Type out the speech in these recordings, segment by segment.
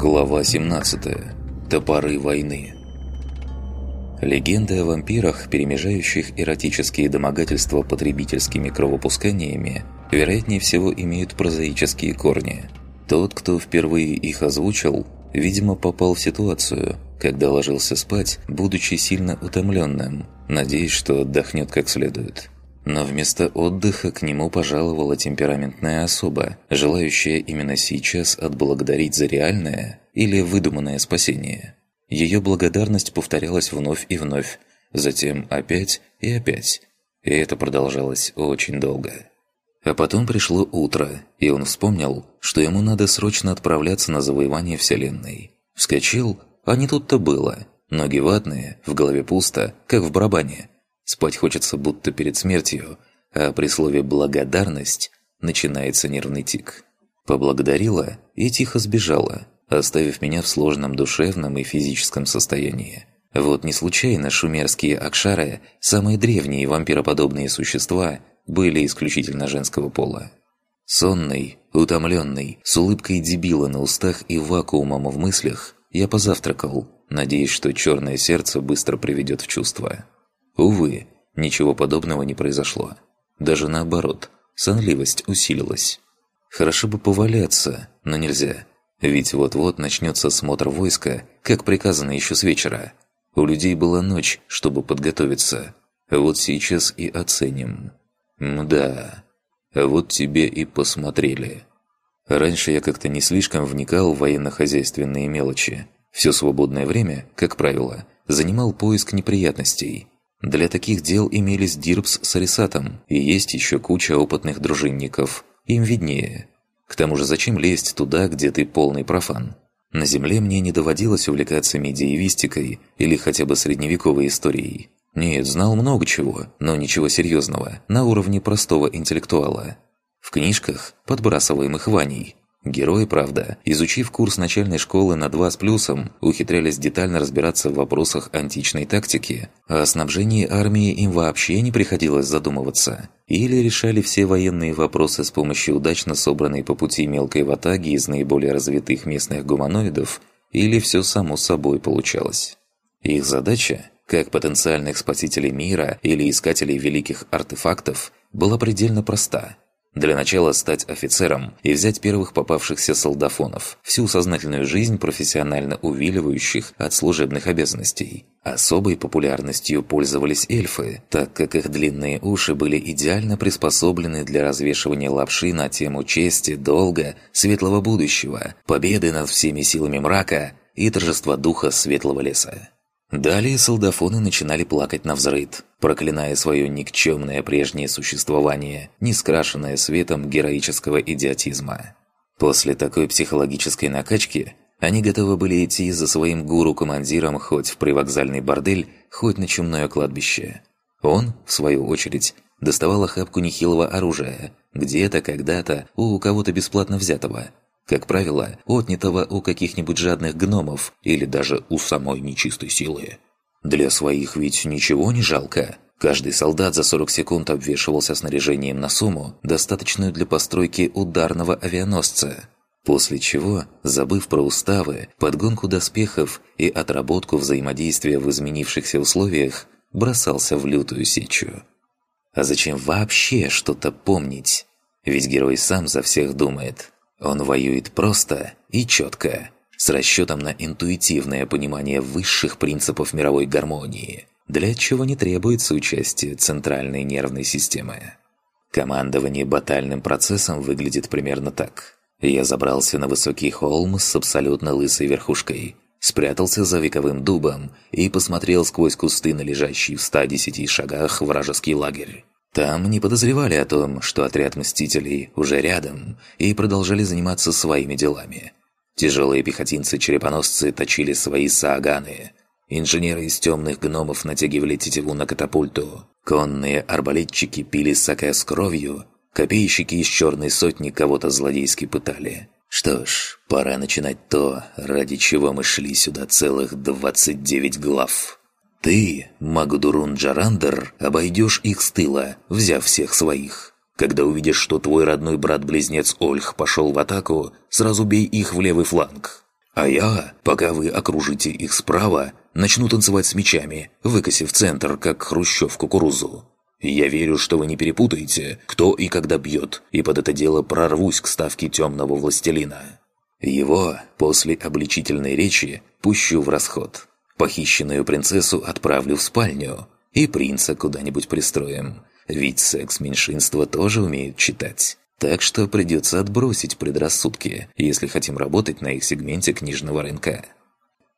Глава 17. Топоры войны. Легенды о вампирах, перемежающих эротические домогательства потребительскими кровопусканиями, вероятнее всего имеют прозаические корни. Тот, кто впервые их озвучил, видимо попал в ситуацию, когда ложился спать, будучи сильно утомленным, надеясь, что отдохнет как следует. Но вместо отдыха к нему пожаловала темпераментная особа, желающая именно сейчас отблагодарить за реальное или выдуманное спасение. Ее благодарность повторялась вновь и вновь, затем опять и опять. И это продолжалось очень долго. А потом пришло утро, и он вспомнил, что ему надо срочно отправляться на завоевание Вселенной. Вскочил, а не тут-то было. Ноги ватные, в голове пусто, как в барабане. Спать хочется будто перед смертью, а при слове «благодарность» начинается нервный тик. Поблагодарила и тихо сбежала, оставив меня в сложном душевном и физическом состоянии. Вот не случайно шумерские акшары, самые древние вампироподобные существа, были исключительно женского пола. Сонный, утомленный, с улыбкой дебила на устах и вакуумом в мыслях, я позавтракал, надеясь, что черное сердце быстро приведет в чувство. Увы, ничего подобного не произошло. Даже наоборот, сонливость усилилась. Хорошо бы поваляться, но нельзя. Ведь вот-вот начнется смотр войска, как приказано еще с вечера. У людей была ночь, чтобы подготовиться. Вот сейчас и оценим. Мда. Вот тебе и посмотрели. Раньше я как-то не слишком вникал в военно-хозяйственные мелочи. Все свободное время, как правило, занимал поиск неприятностей. Для таких дел имелись Дирбс с Арисатом, и есть еще куча опытных дружинников. Им виднее. К тому же зачем лезть туда, где ты полный профан? На земле мне не доводилось увлекаться медиевистикой или хотя бы средневековой историей. Нет, знал много чего, но ничего серьезного, на уровне простого интеллектуала. В книжках, подбрасываемых Ваней, Герои, правда, изучив курс начальной школы на 2 с плюсом, ухитрялись детально разбираться в вопросах античной тактики, а о снабжении армии им вообще не приходилось задумываться. Или решали все военные вопросы с помощью удачно собранной по пути мелкой ватаги из наиболее развитых местных гуманоидов, или все само собой получалось. Их задача, как потенциальных спасителей мира или искателей великих артефактов, была предельно проста – для начала стать офицером и взять первых попавшихся солдафонов, всю сознательную жизнь профессионально увиливающих от служебных обязанностей. Особой популярностью пользовались эльфы, так как их длинные уши были идеально приспособлены для развешивания лапши на тему чести, долга, светлого будущего, победы над всеми силами мрака и торжества духа светлого леса. Далее солдафоны начинали плакать на взрыд, проклиная свое никчемное прежнее существование, не скрашенное светом героического идиотизма. После такой психологической накачки они готовы были идти за своим гуру-командиром хоть в привокзальный бордель, хоть на чумное кладбище. Он, в свою очередь, доставал охапку нехилого оружия, где-то, когда-то, у кого-то бесплатно взятого – как правило, отнятого у каких-нибудь жадных гномов или даже у самой нечистой силы. Для своих ведь ничего не жалко. Каждый солдат за 40 секунд обвешивался снаряжением на сумму, достаточную для постройки ударного авианосца. После чего, забыв про уставы, подгонку доспехов и отработку взаимодействия в изменившихся условиях, бросался в лютую сечу. А зачем вообще что-то помнить? Ведь герой сам за всех думает. Он воюет просто и четко, с расчетом на интуитивное понимание высших принципов мировой гармонии, для чего не требуется участие центральной нервной системы. Командование батальным процессом выглядит примерно так. Я забрался на высокий холм с абсолютно лысой верхушкой, спрятался за вековым дубом и посмотрел сквозь кусты на лежащий в 110 шагах вражеский лагерь. Там не подозревали о том, что отряд Мстителей уже рядом и продолжали заниматься своими делами. Тяжелые пехотинцы-черепоносцы точили свои сааганы. Инженеры из темных гномов натягивали тетиву на катапульту. Конные арбалетчики пили саке с кровью. Копейщики из черной сотни кого-то злодейски пытали. Что ж, пора начинать то, ради чего мы шли сюда целых 29 глав. Ты, Магдурун Джарандер, обойдешь их с тыла, взяв всех своих. Когда увидишь, что твой родной брат-близнец Ольх пошел в атаку, сразу бей их в левый фланг. А я, пока вы окружите их справа, начну танцевать с мечами, выкосив центр, как хрущев кукурузу. Я верю, что вы не перепутаете, кто и когда бьет, и под это дело прорвусь к ставке темного властелина. Его после обличительной речи пущу в расход. Похищенную принцессу отправлю в спальню, и принца куда-нибудь пристроим. Ведь секс-меньшинства тоже умеют читать. Так что придется отбросить предрассудки, если хотим работать на их сегменте книжного рынка.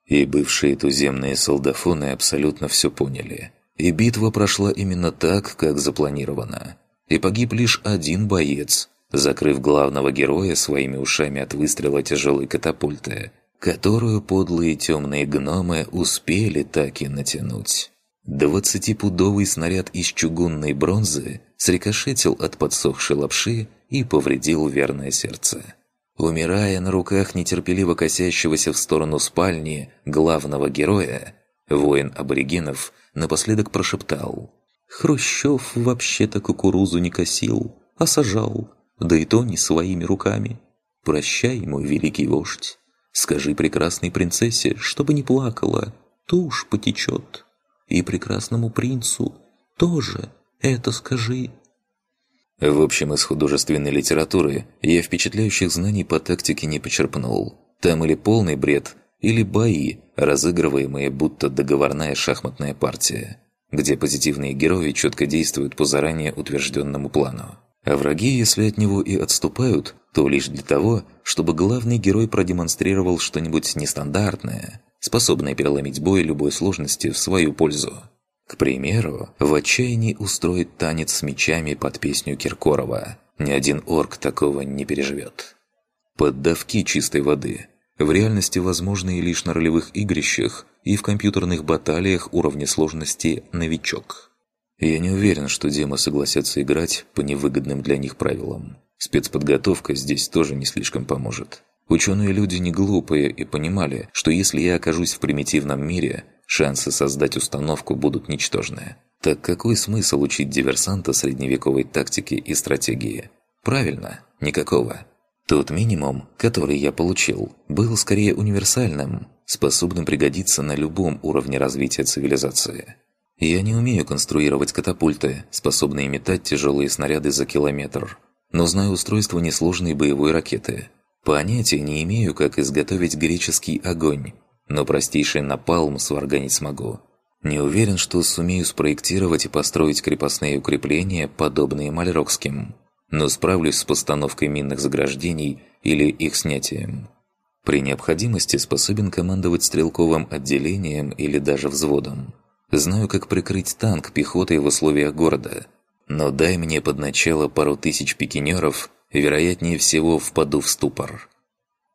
И бывшие туземные солдафоны абсолютно все поняли. И битва прошла именно так, как запланировано. И погиб лишь один боец, закрыв главного героя своими ушами от выстрела тяжелой катапульты, которую подлые темные гномы успели так и натянуть. Двадцатипудовый снаряд из чугунной бронзы срикошетил от подсохшей лапши и повредил верное сердце. Умирая на руках нетерпеливо косящегося в сторону спальни главного героя, воин аборигенов напоследок прошептал «Хрущев вообще-то кукурузу не косил, а сажал, да и то не своими руками. Прощай, мой великий вождь, скажи прекрасной принцессе, чтобы не плакала, тушь потечет, и прекрасному принцу тоже это скажи». В общем, из художественной литературы я впечатляющих знаний по тактике не почерпнул. Там или полный бред, или бои, разыгрываемые будто договорная шахматная партия, где позитивные герои четко действуют по заранее утвержденному плану. А враги, если от него и отступают, то лишь для того, чтобы главный герой продемонстрировал что-нибудь нестандартное, способное переломить бой любой сложности в свою пользу. К примеру, в отчаянии устроить танец с мечами под песню Киркорова. Ни один орк такого не переживет. Поддавки чистой воды. В реальности возможны лишь на ролевых игрищах и в компьютерных баталиях уровня сложности «Новичок». Я не уверен, что демы согласятся играть по невыгодным для них правилам. Спецподготовка здесь тоже не слишком поможет. Ученые люди не глупые и понимали, что если я окажусь в примитивном мире, шансы создать установку будут ничтожны. Так какой смысл учить диверсанта средневековой тактики и стратегии? Правильно, никакого. Тот минимум, который я получил, был скорее универсальным, способным пригодиться на любом уровне развития цивилизации. Я не умею конструировать катапульты, способные метать тяжелые снаряды за километр, но знаю устройство несложной боевой ракеты. Понятия не имею, как изготовить греческий огонь, но простейший напалм сварганить смогу. Не уверен, что сумею спроектировать и построить крепостные укрепления, подобные мальрокским, но справлюсь с постановкой минных заграждений или их снятием. При необходимости способен командовать стрелковым отделением или даже взводом. Знаю, как прикрыть танк пехотой в условиях города. Но дай мне под начало пару тысяч пикинеров, вероятнее всего впаду в ступор.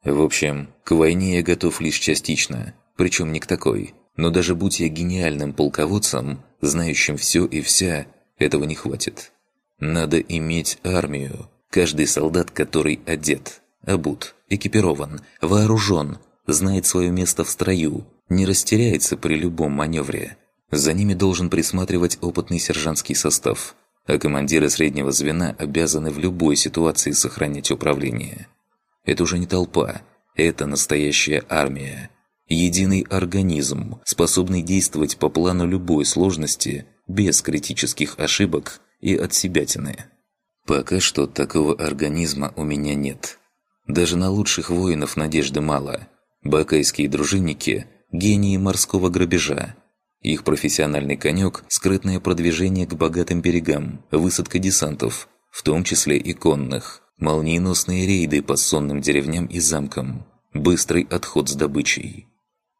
В общем, к войне я готов лишь частично, причем не к такой. Но даже будь я гениальным полководцем, знающим все и вся, этого не хватит. Надо иметь армию. Каждый солдат, который одет, обут, экипирован, вооружен, знает свое место в строю, не растеряется при любом маневре. За ними должен присматривать опытный сержантский состав, а командиры среднего звена обязаны в любой ситуации сохранять управление. Это уже не толпа, это настоящая армия. Единый организм, способный действовать по плану любой сложности, без критических ошибок и отсебятины. Пока что такого организма у меня нет. Даже на лучших воинов надежды мало. Бакайские дружинники – гении морского грабежа. Их профессиональный конек – скрытное продвижение к богатым берегам, высадка десантов, в том числе и конных – Молниеносные рейды по сонным деревням и замкам. Быстрый отход с добычей.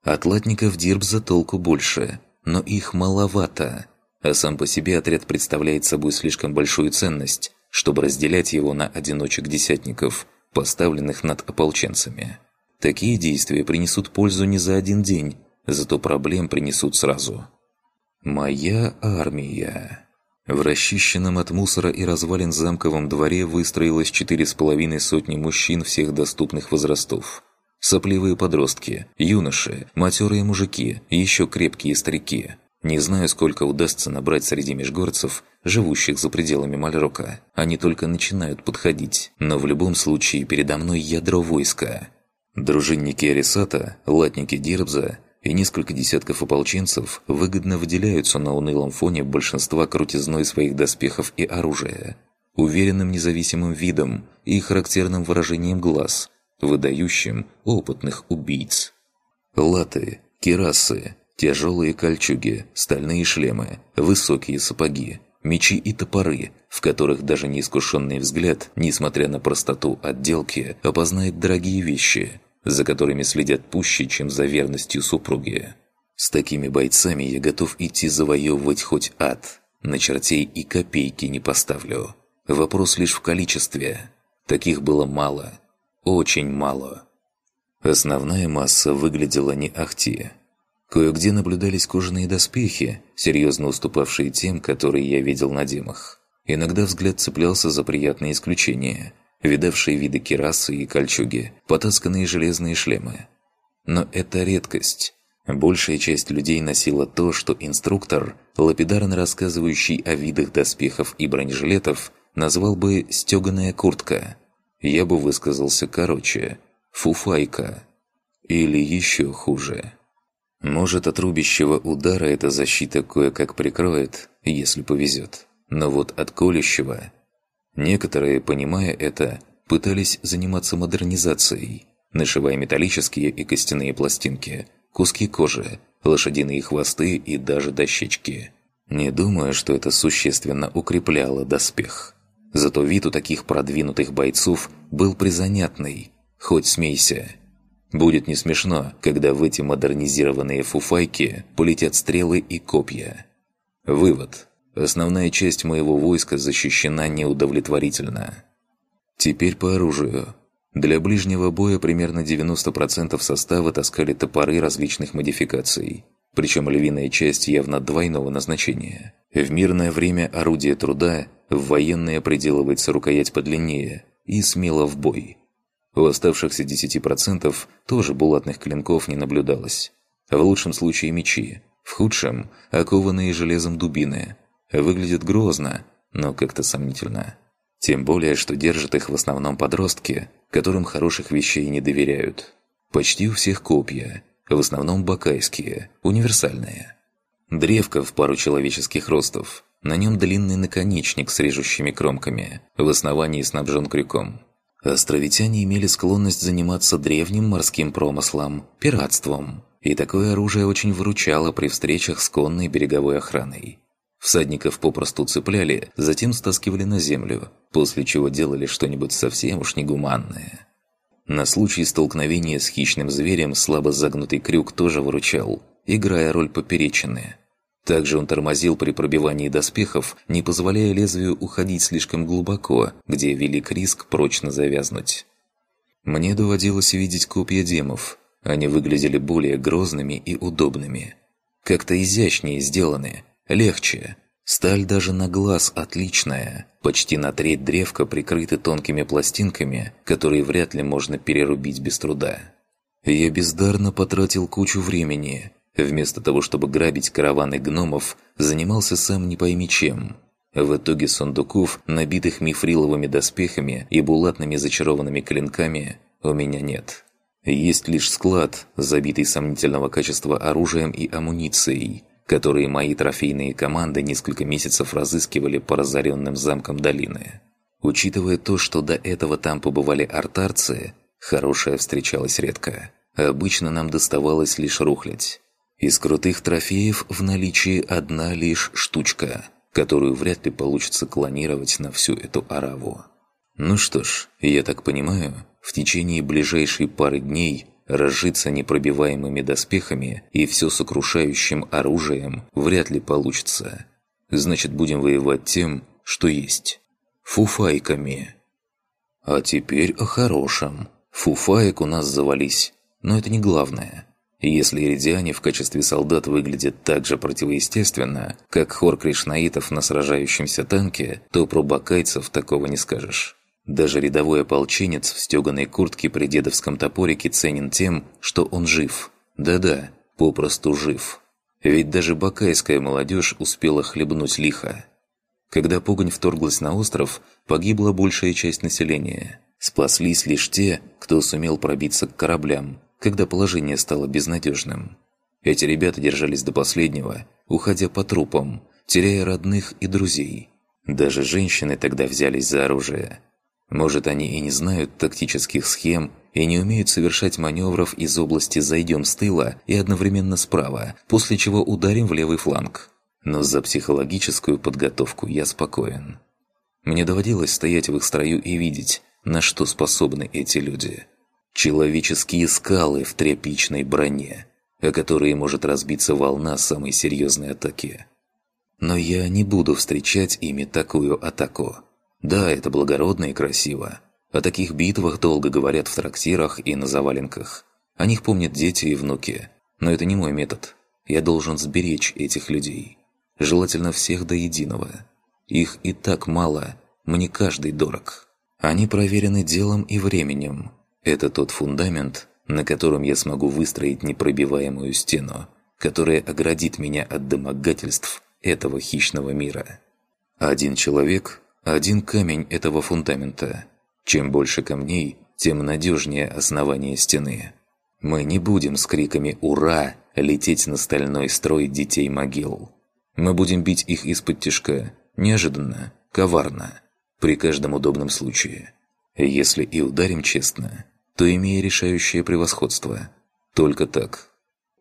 От латников Дирбза толку больше, но их маловато. А сам по себе отряд представляет собой слишком большую ценность, чтобы разделять его на одиночек-десятников, поставленных над ополченцами. Такие действия принесут пользу не за один день, зато проблем принесут сразу. «Моя армия...» В расчищенном от мусора и развалин замковом дворе выстроилось четыре с половиной сотни мужчин всех доступных возрастов. Сопливые подростки, юноши, матерые мужики, еще крепкие старики. Не знаю, сколько удастся набрать среди межгорцев, живущих за пределами Мальрока. Они только начинают подходить, но в любом случае передо мной ядро войска. Дружинники Арисата, латники Дирбза и несколько десятков ополченцев выгодно выделяются на унылом фоне большинства крутизной своих доспехов и оружия, уверенным независимым видом и характерным выражением глаз, выдающим опытных убийц. Латы, кирасы, тяжелые кольчуги, стальные шлемы, высокие сапоги, мечи и топоры, в которых даже неискушенный взгляд, несмотря на простоту отделки, опознает дорогие вещи – за которыми следят пуще, чем за верностью супруги. С такими бойцами я готов идти завоевывать хоть ад. На чертей и копейки не поставлю. Вопрос лишь в количестве. Таких было мало. Очень мало. Основная масса выглядела не ахти. Кое-где наблюдались кожаные доспехи, серьезно уступавшие тем, которые я видел на демах. Иногда взгляд цеплялся за приятные исключения – видавшие виды керасы и кольчуги, потасканные железные шлемы. Но это редкость. Большая часть людей носила то, что инструктор, лапидарно рассказывающий о видах доспехов и бронежилетов, назвал бы «стёганая куртка». Я бы высказался короче «фуфайка». Или еще хуже. Может, от рубящего удара эта защита кое-как прикроет, если повезет. Но вот от колющего Некоторые, понимая это, пытались заниматься модернизацией, нашивая металлические и костяные пластинки, куски кожи, лошадиные хвосты и даже дощечки. Не думаю, что это существенно укрепляло доспех. Зато вид у таких продвинутых бойцов был призанятный, хоть смейся. Будет не смешно, когда в эти модернизированные фуфайки полетят стрелы и копья. Вывод. Основная часть моего войска защищена неудовлетворительно. Теперь по оружию. Для ближнего боя примерно 90% состава таскали топоры различных модификаций, причем львиная часть явно двойного назначения. В мирное время орудие труда, в военное приделывается рукоять подлиннее и смело в бой. У оставшихся 10% тоже булатных клинков не наблюдалось. В лучшем случае мечи, в худшем – окованные железом дубины – Выглядит грозно, но как-то сомнительно. Тем более, что держат их в основном подростки, которым хороших вещей не доверяют. Почти у всех копья, в основном бакайские, универсальные. Древко в пару человеческих ростов. На нем длинный наконечник с режущими кромками, в основании снабжен крюком. Островитяне имели склонность заниматься древним морским промыслом, пиратством. И такое оружие очень выручало при встречах с конной береговой охраной. Всадников попросту цепляли, затем стаскивали на землю, после чего делали что-нибудь совсем уж негуманное. На случай столкновения с хищным зверем слабо загнутый крюк тоже выручал, играя роль поперечины. Также он тормозил при пробивании доспехов, не позволяя лезвию уходить слишком глубоко, где велик риск прочно завязнуть. Мне доводилось видеть копья демов. Они выглядели более грозными и удобными. Как-то изящнее сделаны, Легче. Сталь даже на глаз отличная. Почти на треть древка прикрыты тонкими пластинками, которые вряд ли можно перерубить без труда. Я бездарно потратил кучу времени. Вместо того, чтобы грабить караваны гномов, занимался сам не пойми чем. В итоге сундуков, набитых мифриловыми доспехами и булатными зачарованными клинками, у меня нет. Есть лишь склад, забитый сомнительного качества оружием и амуницией, которые мои трофейные команды несколько месяцев разыскивали по разоренным замкам долины. Учитывая то, что до этого там побывали артарцы, хорошая встречалась редко. Обычно нам доставалось лишь рухлядь. Из крутых трофеев в наличии одна лишь штучка, которую вряд ли получится клонировать на всю эту араву. Ну что ж, я так понимаю, в течение ближайшей пары дней Разжиться непробиваемыми доспехами и все сокрушающим оружием вряд ли получится. Значит, будем воевать тем, что есть. Фуфайками. А теперь о хорошем. Фуфаек у нас завались. Но это не главное. Если иридиане в качестве солдат выглядят так же противоестественно, как хор кришнаитов на сражающемся танке, то про бакайцев такого не скажешь. Даже рядовой ополченец в стеганой куртке при дедовском топорике ценен тем, что он жив. Да-да, попросту жив. Ведь даже бакайская молодежь успела хлебнуть лихо. Когда погонь вторглась на остров, погибла большая часть населения. Спаслись лишь те, кто сумел пробиться к кораблям, когда положение стало безнадежным. Эти ребята держались до последнего, уходя по трупам, теряя родных и друзей. Даже женщины тогда взялись за оружие. Может, они и не знают тактических схем и не умеют совершать маневров из области «зайдем с тыла» и одновременно справа, после чего ударим в левый фланг. Но за психологическую подготовку я спокоен. Мне доводилось стоять в их строю и видеть, на что способны эти люди. Человеческие скалы в тряпичной броне, о которые может разбиться волна самой серьезной атаки. Но я не буду встречать ими такую атаку. Да, это благородно и красиво. О таких битвах долго говорят в трактирах и на заваленках. О них помнят дети и внуки. Но это не мой метод. Я должен сберечь этих людей. Желательно всех до единого. Их и так мало, мне каждый дорог. Они проверены делом и временем. Это тот фундамент, на котором я смогу выстроить непробиваемую стену, которая оградит меня от домогательств этого хищного мира. Один человек один камень этого фундамента. Чем больше камней, тем надежнее основание стены. Мы не будем с криками «Ура!» лететь на стальной строй детей могил. Мы будем бить их из-под тяжка, неожиданно, коварно, при каждом удобном случае. Если и ударим честно, то имея решающее превосходство. Только так.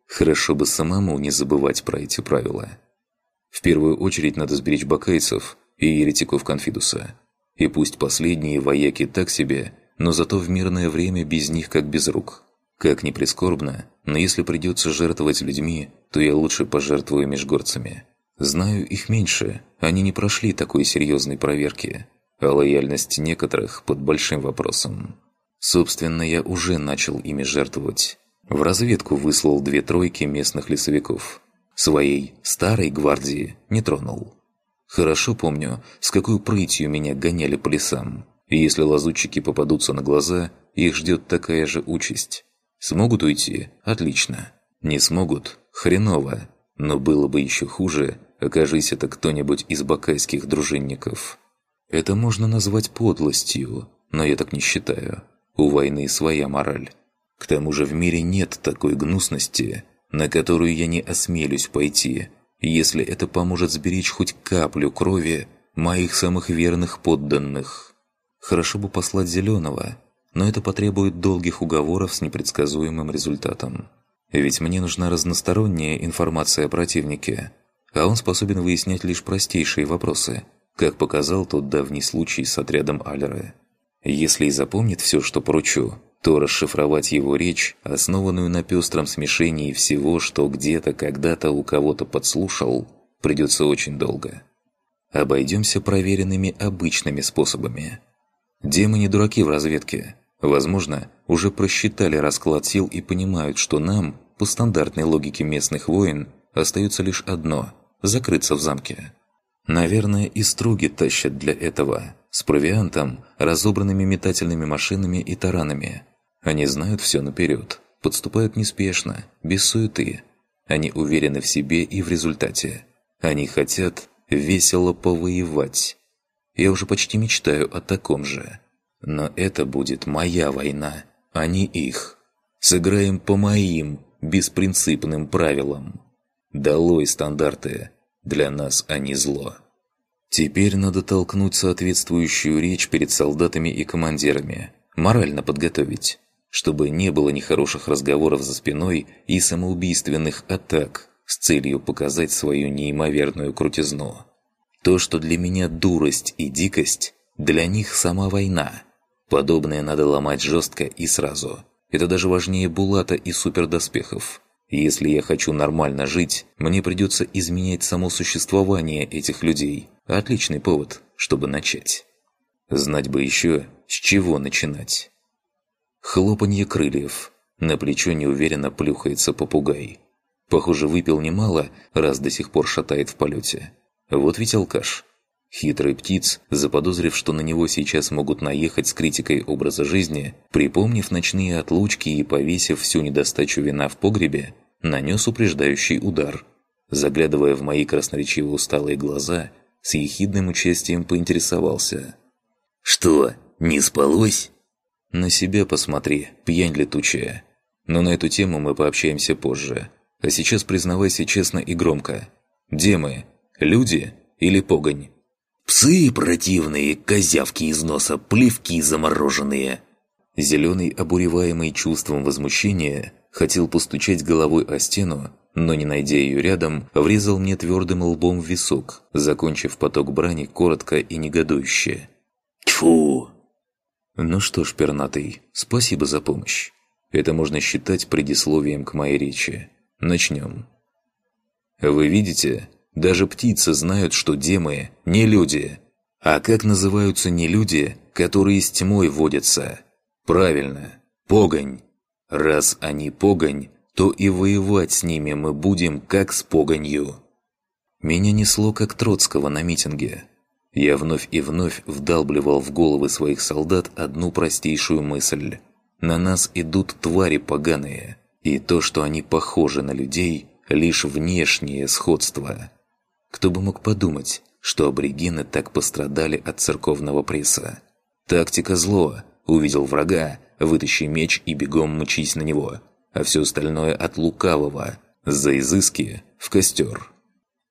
Хорошо бы самому не забывать про эти правила. В первую очередь надо сберечь бакайцев – и еретиков Конфидуса. И пусть последние вояки так себе, но зато в мирное время без них как без рук. Как ни прискорбно, но если придется жертвовать людьми, то я лучше пожертвую межгорцами. Знаю их меньше, они не прошли такой серьезной проверки, а лояльность некоторых под большим вопросом. Собственно, я уже начал ими жертвовать. В разведку выслал две тройки местных лесовиков. Своей старой гвардии не тронул. Хорошо помню, с какой прытью меня гоняли по лесам. И если лазутчики попадутся на глаза, их ждет такая же участь. Смогут уйти? Отлично. Не смогут? Хреново. Но было бы еще хуже, окажись это кто-нибудь из бакайских дружинников. Это можно назвать подлостью, но я так не считаю. У войны своя мораль. К тому же в мире нет такой гнусности, на которую я не осмелюсь пойти, если это поможет сберечь хоть каплю крови моих самых верных подданных. Хорошо бы послать Зеленого, но это потребует долгих уговоров с непредсказуемым результатом. Ведь мне нужна разносторонняя информация о противнике, а он способен выяснять лишь простейшие вопросы, как показал тот давний случай с отрядом Алеры. Если и запомнит все, что поручу, то расшифровать его речь, основанную на пестром смешении всего, что где-то когда-то у кого-то подслушал, придется очень долго. Обойдемся проверенными обычными способами. Демы не дураки в разведке. Возможно, уже просчитали расклад сил и понимают, что нам, по стандартной логике местных войн, остается лишь одно – закрыться в замке. Наверное, и струги тащат для этого, с провиантом, разобранными метательными машинами и таранами. Они знают все наперед, подступают неспешно, без суеты. Они уверены в себе и в результате. Они хотят весело повоевать. Я уже почти мечтаю о таком же. Но это будет моя война, а не их. Сыграем по моим, беспринципным правилам. Долой стандарты. Для нас они зло. Теперь надо толкнуть соответствующую речь перед солдатами и командирами. Морально подготовить. Чтобы не было нехороших разговоров за спиной и самоубийственных атак с целью показать свою неимоверную крутизну. То, что для меня дурость и дикость, для них сама война. Подобное надо ломать жестко и сразу. Это даже важнее Булата и супердоспехов. Если я хочу нормально жить, мне придется изменять само существование этих людей. Отличный повод, чтобы начать. Знать бы еще, с чего начинать. Хлопанье крыльев. На плечо неуверенно плюхается попугай. Похоже, выпил немало, раз до сих пор шатает в полете. Вот ведь алкаш. Хитрый птиц, заподозрив, что на него сейчас могут наехать с критикой образа жизни, припомнив ночные отлучки и повесив всю недостачу вина в погребе, нанес упреждающий удар. Заглядывая в мои красноречиво усталые глаза, с ехидным участием поинтересовался. «Что, не спалось? На себя посмотри, пьянь летучая. Но на эту тему мы пообщаемся позже. А сейчас признавайся честно и громко. Где мы? Люди или погонь? Псы противные, козявки из носа, плевки замороженные. Зеленый, обуреваемый чувством возмущения, хотел постучать головой о стену, но не найдя ее рядом, врезал мне твердым лбом в висок, закончив поток брани коротко и негодующе. Тьфу! Ну что ж, пернатый, спасибо за помощь. Это можно считать предисловием к моей речи. Начнем. Вы видите, даже птицы знают, что демы не люди. А как называются не люди, которые с тьмой водятся? Правильно, погонь. Раз они погонь, то и воевать с ними мы будем как с погонью. Меня несло как Троцкого на митинге. Я вновь и вновь вдалбливал в головы своих солдат одну простейшую мысль. На нас идут твари поганые, и то, что они похожи на людей, лишь внешнее сходство. Кто бы мог подумать, что аборигены так пострадали от церковного пресса. Тактика зло. Увидел врага, вытащи меч и бегом мчись на него а все остальное от лукавого, за изыски в костер.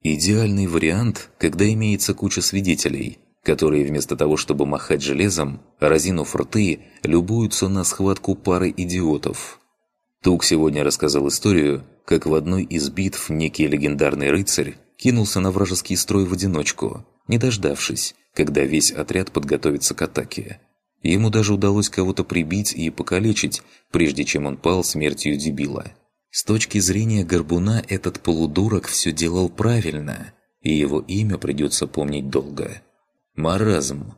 Идеальный вариант, когда имеется куча свидетелей, которые вместо того, чтобы махать железом, разинув рты, любуются на схватку пары идиотов. Тук сегодня рассказал историю, как в одной из битв некий легендарный рыцарь кинулся на вражеский строй в одиночку, не дождавшись, когда весь отряд подготовится к атаке. Ему даже удалось кого-то прибить и покалечить, прежде чем он пал смертью дебила. С точки зрения Горбуна этот полудурок все делал правильно, и его имя придется помнить долго. Маразм.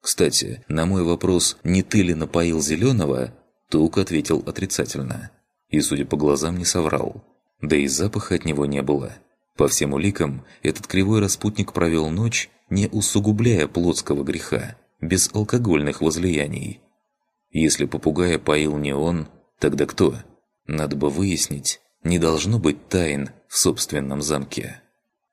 Кстати, на мой вопрос «Не ты ли напоил Зеленого?» Тук ответил отрицательно. И, судя по глазам, не соврал. Да и запаха от него не было. По всем уликам, этот кривой распутник провел ночь, не усугубляя плотского греха, без алкогольных возлияний. Если попугая поил не он, тогда кто? Надо бы выяснить, не должно быть тайн в собственном замке.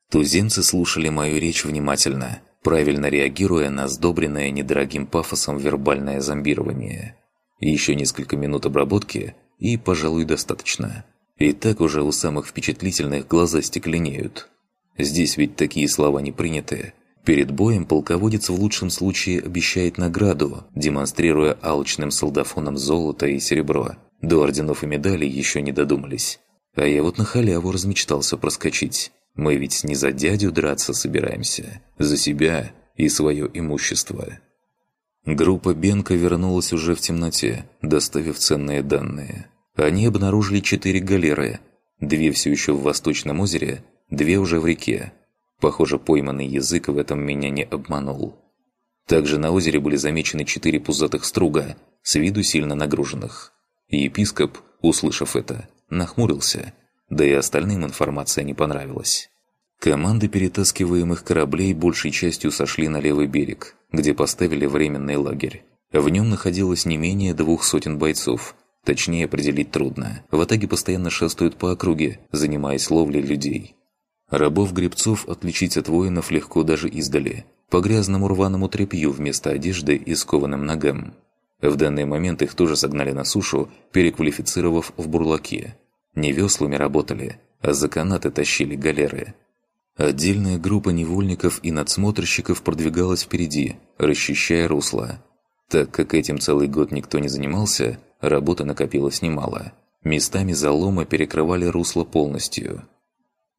Туземцы слушали мою речь внимательно, правильно реагируя на сдобренное недорогим пафосом вербальное зомбирование. Еще несколько минут обработки, и, пожалуй, достаточно. И так уже у самых впечатлительных глаза стекленеют. Здесь ведь такие слова не приняты, Перед боем полководец в лучшем случае обещает награду, демонстрируя алчным солдафоном золото и серебро. До орденов и медалей еще не додумались. А я вот на халяву размечтался проскочить. Мы ведь не за дядю драться собираемся, за себя и свое имущество. Группа Бенка вернулась уже в темноте, доставив ценные данные. Они обнаружили четыре галеры. Две все еще в Восточном озере, две уже в реке. Похоже, пойманный язык в этом меня не обманул. Также на озере были замечены четыре пузатых струга, с виду сильно нагруженных. Епископ, услышав это, нахмурился, да и остальным информация не понравилась. Команды перетаскиваемых кораблей большей частью сошли на левый берег, где поставили временный лагерь. В нем находилось не менее двух сотен бойцов. Точнее определить трудно. В Атаге постоянно шастают по округе, занимаясь ловлей людей. Рабов-гребцов отличить от воинов легко даже издали, по грязному рваному тряпью вместо одежды и скованным ногам. В данный момент их тоже согнали на сушу, переквалифицировав в бурлаки. Не веслами работали, а за канаты тащили галеры. Отдельная группа невольников и надсмотрщиков продвигалась впереди, расчищая русло. Так как этим целый год никто не занимался, работы накопилось немало. Местами залома перекрывали русло полностью –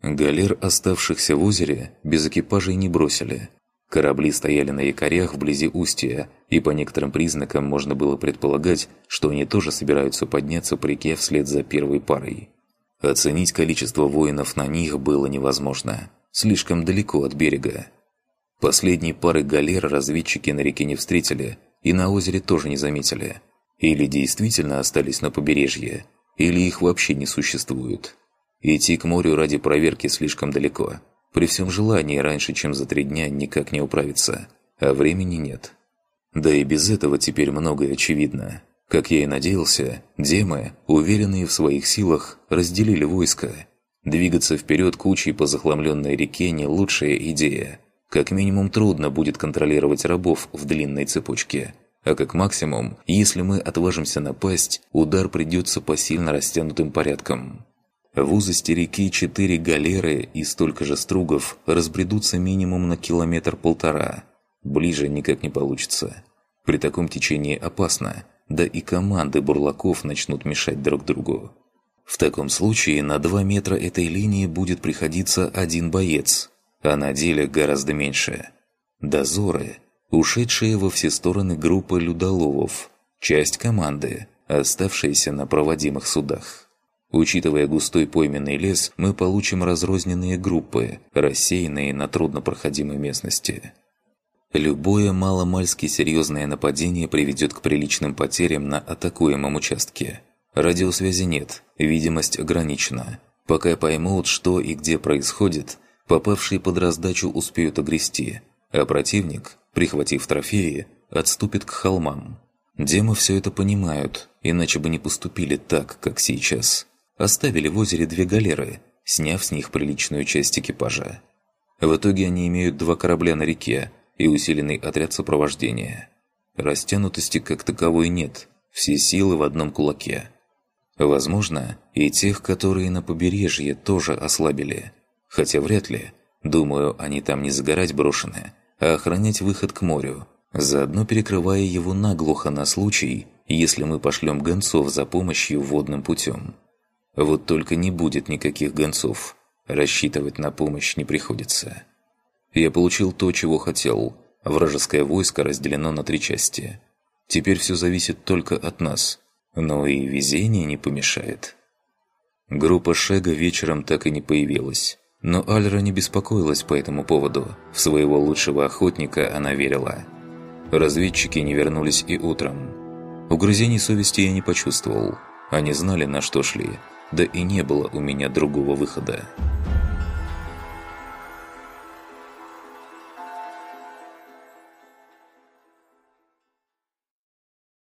Галер, оставшихся в озере, без экипажей не бросили. Корабли стояли на якорях вблизи устья, и по некоторым признакам можно было предполагать, что они тоже собираются подняться по реке вслед за первой парой. Оценить количество воинов на них было невозможно. Слишком далеко от берега. Последней пары галер разведчики на реке не встретили, и на озере тоже не заметили. Или действительно остались на побережье, или их вообще не существует. Идти к морю ради проверки слишком далеко. При всем желании раньше, чем за три дня, никак не управиться. А времени нет. Да и без этого теперь многое очевидно. Как я и надеялся, демы, уверенные в своих силах, разделили войско. Двигаться вперед кучей по захламленной реке не лучшая идея. Как минимум трудно будет контролировать рабов в длинной цепочке. а как максимум, если мы отважимся напасть, удар придется по сильно растянутым порядкам. В узости реки четыре галеры и столько же стругов разбредутся минимум на километр-полтора. Ближе никак не получится. При таком течении опасно, да и команды бурлаков начнут мешать друг другу. В таком случае на 2 метра этой линии будет приходиться один боец, а на деле гораздо меньше. Дозоры, ушедшие во все стороны группы людоловов, часть команды, оставшиеся на проводимых судах. Учитывая густой пойменный лес, мы получим разрозненные группы, рассеянные на труднопроходимой местности. Любое маломальски серьезное нападение приведет к приличным потерям на атакуемом участке. Радиосвязи нет, видимость ограничена. Пока поймут, что и где происходит, попавшие под раздачу успеют огрести, а противник, прихватив трофеи, отступит к холмам. Демы все это понимают, иначе бы не поступили так, как сейчас. Оставили в озере две галеры, сняв с них приличную часть экипажа. В итоге они имеют два корабля на реке и усиленный отряд сопровождения. Растянутости как таковой нет, все силы в одном кулаке. Возможно, и тех, которые на побережье, тоже ослабили. Хотя вряд ли. Думаю, они там не загорать брошены, а охранять выход к морю, заодно перекрывая его наглухо на случай, если мы пошлем гонцов за помощью водным путем. Вот только не будет никаких гонцов. Рассчитывать на помощь не приходится. Я получил то, чего хотел. Вражеское войско разделено на три части. Теперь все зависит только от нас – но и везение не помешает. Группа Шега вечером так и не появилась. Но Альра не беспокоилась по этому поводу. В своего лучшего охотника она верила. Разведчики не вернулись и утром. Угрызений совести я не почувствовал. Они знали, на что шли да и не было у меня другого выхода.